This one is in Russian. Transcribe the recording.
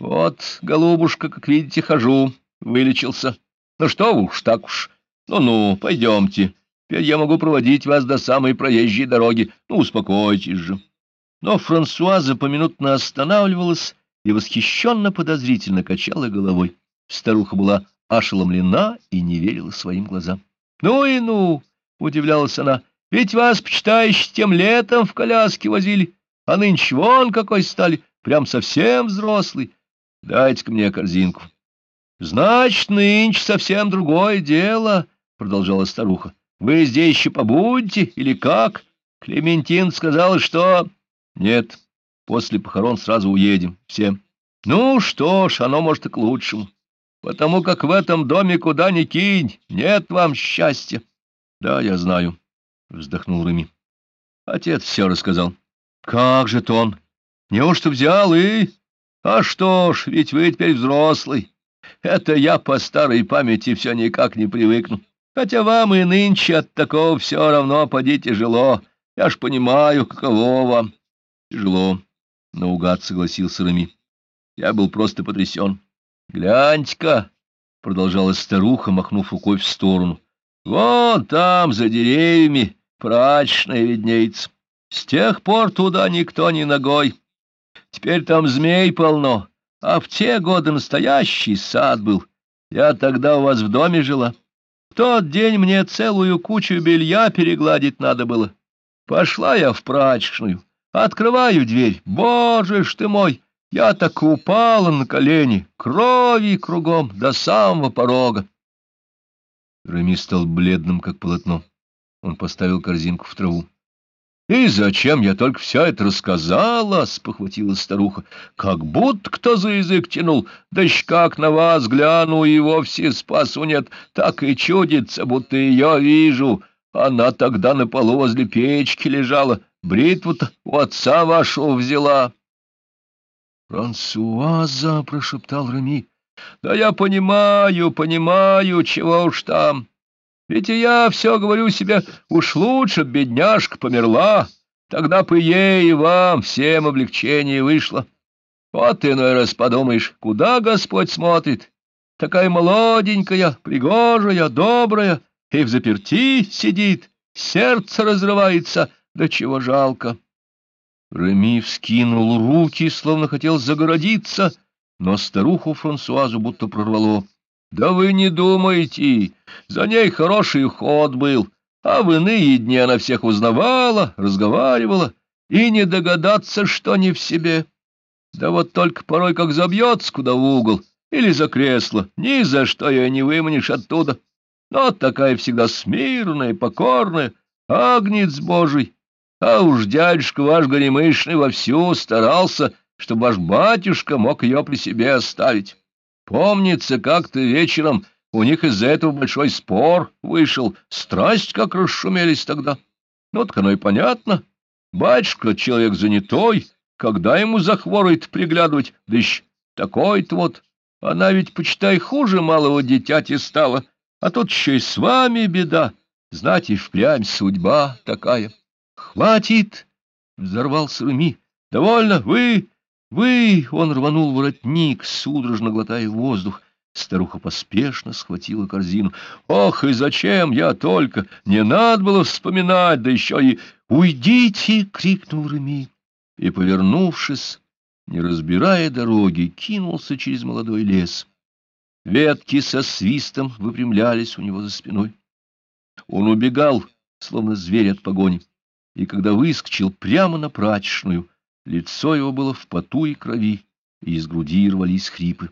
Вот, голубушка, как видите, хожу, вылечился. Ну что уж, так уж. Ну-ну, пойдемте. Теперь я могу проводить вас до самой проезжей дороги. Ну, успокойтесь же. Но Франсуаза поминутно останавливалась и восхищенно подозрительно качала головой. Старуха была ошеломлена и не верила своим глазам. — Ну и ну! — удивлялась она. — Ведь вас, почитаешь, тем летом в коляске возили, а нынче вон какой стали, прям совсем взрослый. Дайте-ка мне корзинку. — Значит, нынче совсем другое дело, — продолжала старуха. — Вы здесь еще побудете или как? Клементин сказал, что... — Нет, после похорон сразу уедем, все. Ну что ж, оно может и к лучшему, потому как в этом доме куда ни кинь, нет вам счастья. — Да, я знаю, — вздохнул Реми. Отец все рассказал. — Как же то он? Неужто взял и... А что ж, ведь вы теперь взрослый. Это я по старой памяти все никак не привыкну. Хотя вам и нынче от такого все равно поди тяжело. Я ж понимаю, каково вам. Тяжело, — наугад согласился Рами. Я был просто потрясен. Гляньте-ка, — продолжала старуха, махнув рукой в сторону. Вон там, за деревьями, прачечная виднеется. С тех пор туда никто не ногой. Теперь там змей полно, а в те годы настоящий сад был. Я тогда у вас в доме жила. В тот день мне целую кучу белья перегладить надо было. Пошла я в прачечную, открываю дверь. Боже ж ты мой! Я так упала на колени, крови кругом до самого порога. Реми стал бледным, как полотно. Он поставил корзинку в траву. «И зачем я только все это рассказала?» — спохватила старуха. «Как будто кто за язык тянул. Да как на вас гляну, и вовсе спасу нет. Так и чудится, будто ее вижу. Она тогда на полу возле печки лежала. Бритву-то у отца вашего взяла». «Франсуаза!» — прошептал Реми. «Да я понимаю, понимаю, чего уж там». Ведь я все говорю себе, уж лучше бедняжка померла, тогда бы ей и вам всем облегчение вышло. Вот иной раз подумаешь, куда Господь смотрит, такая молоденькая, пригожая, добрая, и в заперти сидит, сердце разрывается, да чего жалко. Реми вскинул руки, словно хотел загородиться, но старуху Франсуазу будто прорвало. Да вы не думайте, за ней хороший ход был, а в иные дни она всех узнавала, разговаривала, и не догадаться, что не в себе. Да вот только порой как забьется куда в угол или за кресло, ни за что ее не выманишь оттуда. Но такая всегда смирная, покорная, агнец божий. А уж дядюшка ваш горемышный вовсю старался, чтобы ваш батюшка мог ее при себе оставить. Помнится, как-то вечером у них из-за этого большой спор вышел, страсть как расшумелись тогда. Ну, так оно и понятно. Батюшка человек занятой, когда ему захворает приглядывать, да еще такой-то вот. Она ведь, почитай, хуже малого дитяти стала, а тут еще и с вами беда. Знать и впрямь судьба такая. Хватит! — взорвался Руми. — Довольно, вы «Вы!» — он рванул воротник, судорожно глотая воздух. Старуха поспешно схватила корзину. «Ох, и зачем я только! Не надо было вспоминать, да еще и... Уйдите!» — крикнул Реми. И, повернувшись, не разбирая дороги, кинулся через молодой лес. Ветки со свистом выпрямлялись у него за спиной. Он убегал, словно зверь от погони, и когда выскочил прямо на прачечную, Лицо его было в поту и крови, и из груди рвались хрипы.